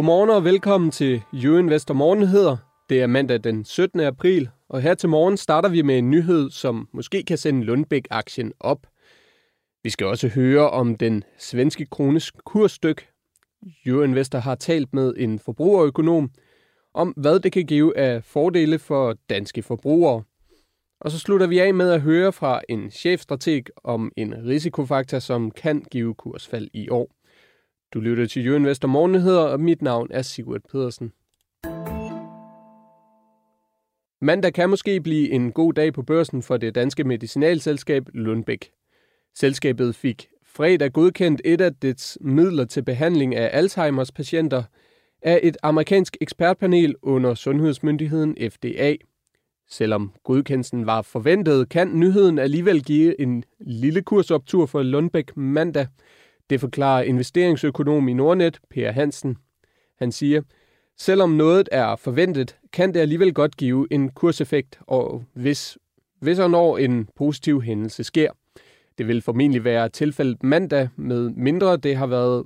Godmorgen og velkommen til Investor Morgenheder. Det er mandag den 17. april, og her til morgen starter vi med en nyhed, som måske kan sende Lundbæk-aktien op. Vi skal også høre om den svenske krones kursstyk. Investor har talt med en forbrugerøkonom om, hvad det kan give af fordele for danske forbrugere. Og så slutter vi af med at høre fra en chefstrateg om en risikofaktor, som kan give kursfald i år. Du lytter til Jørgen Vester Morgenheder, og mit navn er Sigurd Pedersen. Mandag kan måske blive en god dag på børsen for det danske medicinalselskab Lundbæk. Selskabet fik fredag godkendt et af dets midler til behandling af Alzheimers patienter af et amerikansk ekspertpanel under sundhedsmyndigheden FDA. Selvom godkendelsen var forventet, kan nyheden alligevel give en lille kursoptur for Lundbæk mandag – det forklarer investeringsøkonom i Nordnet, Per Hansen. Han siger, selvom noget er forventet, kan det alligevel godt give en kurseffekt, og hvis, hvis og når en positiv hændelse sker. Det vil formentlig være tilfældet mandag, med mindre det har været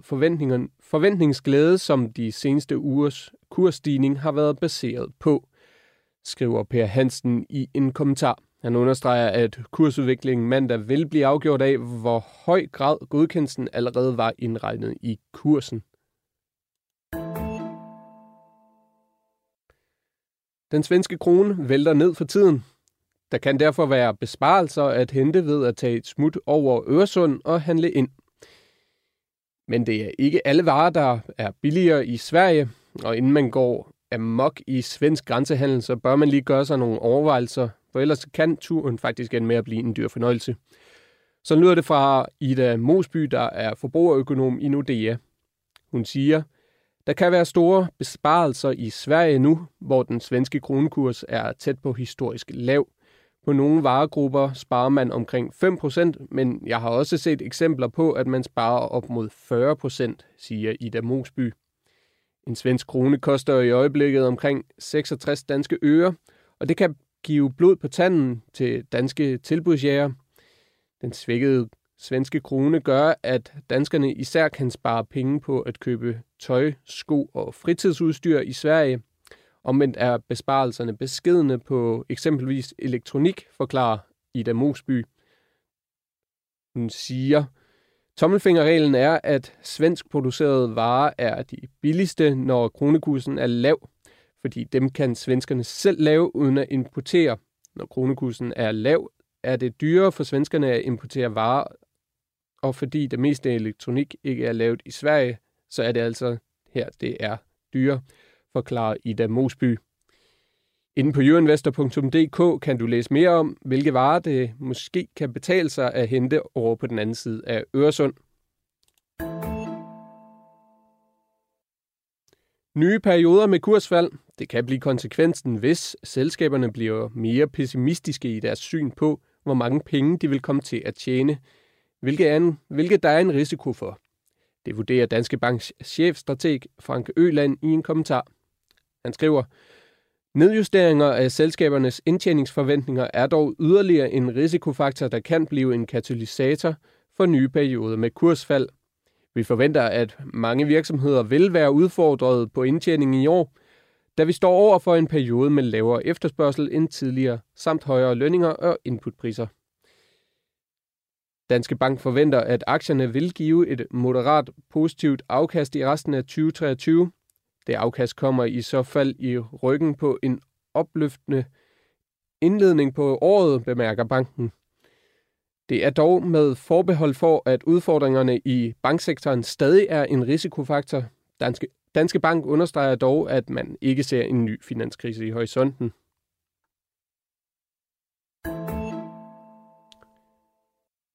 forventningsglæde, som de seneste ugers kursstigning har været baseret på, skriver Per Hansen i en kommentar. Han understreger, at kursudviklingen mandag vil blive afgjort af, hvor høj grad godkendelsen allerede var indregnet i kursen. Den svenske krone vælter ned for tiden. Der kan derfor være besparelser at hente ved at tage et smut over Øresund og handle ind. Men det er ikke alle varer, der er billigere i Sverige, og inden man går amok i svensk grænsehandel, så bør man lige gøre sig nogle overvejelser for ellers kan turen faktisk ende med at blive en dyr fornøjelse. Så lyder det fra Ida Mosby, der er forbrugerøkonom i Nordea. Hun siger, der kan være store besparelser i Sverige nu, hvor den svenske kronekurs er tæt på historisk lav. På nogle varegrupper sparer man omkring 5%, men jeg har også set eksempler på, at man sparer op mod 40%, siger Ida Mosby. En svensk krone koster i øjeblikket omkring 66 danske øre, og det kan give blod på tanden til danske tilbudsjæger. Den svækkede svenske krone gør, at danskerne især kan spare penge på at købe tøj, sko og fritidsudstyr i Sverige. Omvendt er besparelserne beskedende på eksempelvis elektronik, forklarer Ida Mosby. Hun siger, Tommelfingerreglen er, at svensk producerede varer er de billigste, når kronekursen er lav fordi dem kan svenskerne selv lave uden at importere. Når kronekursen er lav, er det dyrere for svenskerne at importere varer, og fordi det meste elektronik ikke er lavet i Sverige, så er det altså her, det er dyre, forklarer Ida Mosby. Inden på euroinvestor.dk kan du læse mere om, hvilke varer det måske kan betale sig at hente over på den anden side af Øresund. Nye perioder med kursfald. Det kan blive konsekvensen, hvis selskaberne bliver mere pessimistiske i deres syn på, hvor mange penge de vil komme til at tjene, hvilket, er en, hvilket der er en risiko for. Det vurderer Danske Banks chefstrateg Frank Øland i en kommentar. Han skriver, Nedjusteringer af selskabernes indtjeningsforventninger er dog yderligere en risikofaktor, der kan blive en katalysator for nye perioder med kursfald vi forventer, at mange virksomheder vil være udfordret på indtjeningen i år, da vi står over for en periode med lavere efterspørgsel end tidligere, samt højere lønninger og inputpriser. Danske Bank forventer, at aktierne vil give et moderat positivt afkast i resten af 2023. Det afkast kommer i så fald i ryggen på en opløftende indledning på året, bemærker banken. Det er dog med forbehold for, at udfordringerne i banksektoren stadig er en risikofaktor. Danske, Danske Bank understreger dog, at man ikke ser en ny finanskrise i horisonten.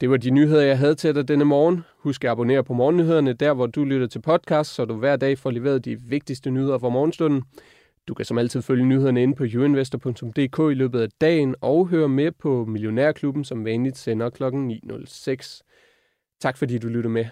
Det var de nyheder, jeg havde til dig denne morgen. Husk at abonnere på morgennyhederne, der hvor du lytter til podcast, så du hver dag får leveret de vigtigste nyheder fra morgenstunden. Du kan som altid følge nyhederne inde på youinvestor.dk i løbet af dagen og høre med på Millionærklubben, som vanligt sender kl. 9.06. Tak fordi du lytter med.